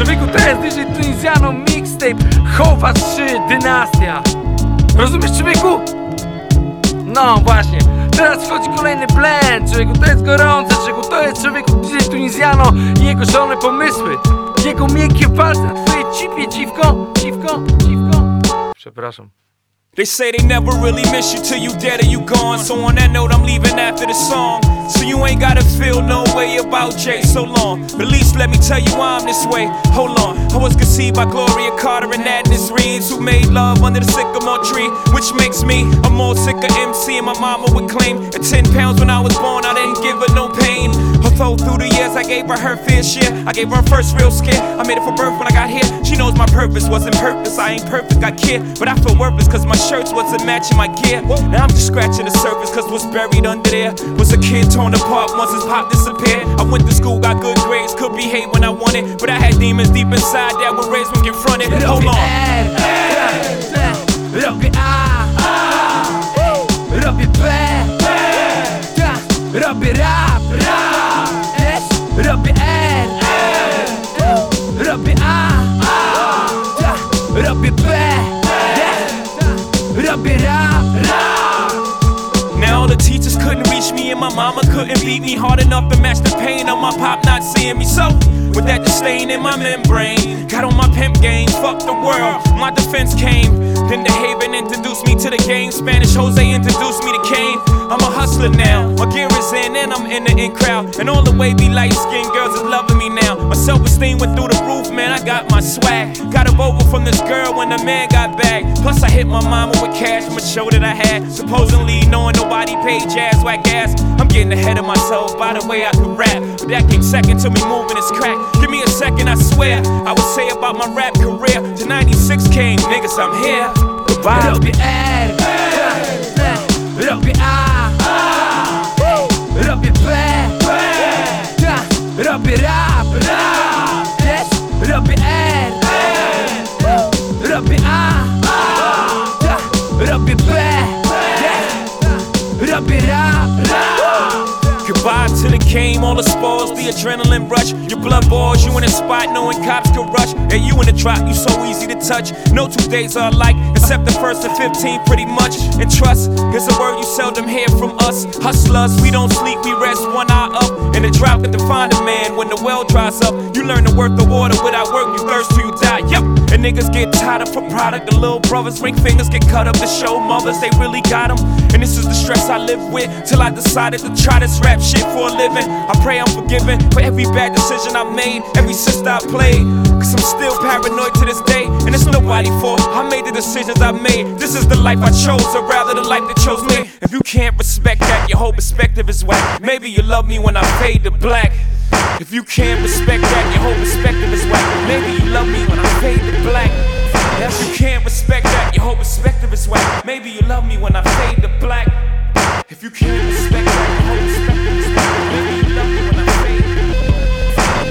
Człowieku, to jest DJ Tunizjano Mixtape Chowa 3 Dynastia Rozumiesz człowieku? No właśnie, teraz wchodzi kolejny blend Człowieku, to jest gorące Człowieku, to jest człowieku DJ Tunizjano I jego szalone pomysły Jego miękkie palce na twojej cipie Dziwko, dziwko, dziwko Przepraszam They say they never really miss you till you dead or you gone. So on that note, I'm leaving after the song. So you ain't gotta feel no way about Jay so long. But at least let me tell you why I'm this way. Hold on, I was conceived by Gloria Carter and Adnis Reeves, who made love under the sycamore tree, which makes me a more sicker MC. And my mama would claim at 10 pounds when I was born, I didn't give her no pain. Although through the years I gave her her fair share, I gave her first real scare. I made it for birth when I got here. She knows my purpose wasn't purpose. I ain't perfect, I care, but I feel worthless cause my shirts wasn't matching my gear. Now I'm just scratching the surface cause what's buried under there was a kid torn apart once his pop disappeared. I went to school, got good grades, could behave when I wanted, but I had demons deep inside that were raised when confronted. Hold on. Now all the teachers couldn't reach me and my mama couldn't beat me hard enough to match the pain of my pop not seeing me. So with that disdain in my membrane, got on my pimp game, fuck the world. My defense came. Then DeHaven introduced me to the game. Spanish Jose introduced me to Kane. Hustler now. My gear is in and I'm in the in crowd. And all the wavy light skinned girls is loving me now. My self esteem went through the roof, man. I got my swag. Got a over from this girl when the man got back. Plus I hit my mama with cash from a show that I had. Supposedly knowing nobody paid Jaz whack ass. I'm getting ahead of myself by the way I could rap. But that came second to me moving this crack. Give me a second, I swear. I would say about my rap career. To 96 came, niggas, I'm here. Goodbye. Robię R Robię A Robię Goodbye to the game, all the spoils, the adrenaline rush. Your blood boils, you in a spot knowing cops can rush. And you in the drop, you so easy to touch. No two days are alike, except the first and 15, pretty much. And trust is a word you seldom hear from us. Hustlers, we don't sleep, we rest one eye. And the drought can define a man when the well dries up. You learn to work the water without work, you thirst till you die. Yep. And niggas get tired of for product. The little brothers, ring fingers get cut up to show mothers they really got them. And this is the stress I live with till I decided to try this rap shit for a living. I pray I'm forgiven for every bad decision I made, every sister I played. Cause I'm still paranoid to this day, and it's nobody's fault. I made the decisions I made. This is the life I chose, or rather the life that chose me. If you can't respect that, your whole perspective is whack. Maybe you love me when I fade to black. If you can't respect that, your whole perspective is whack. Maybe you love me when I fade to black. If you can't respect that, your whole perspective is whack. Maybe you love me when I fade to black.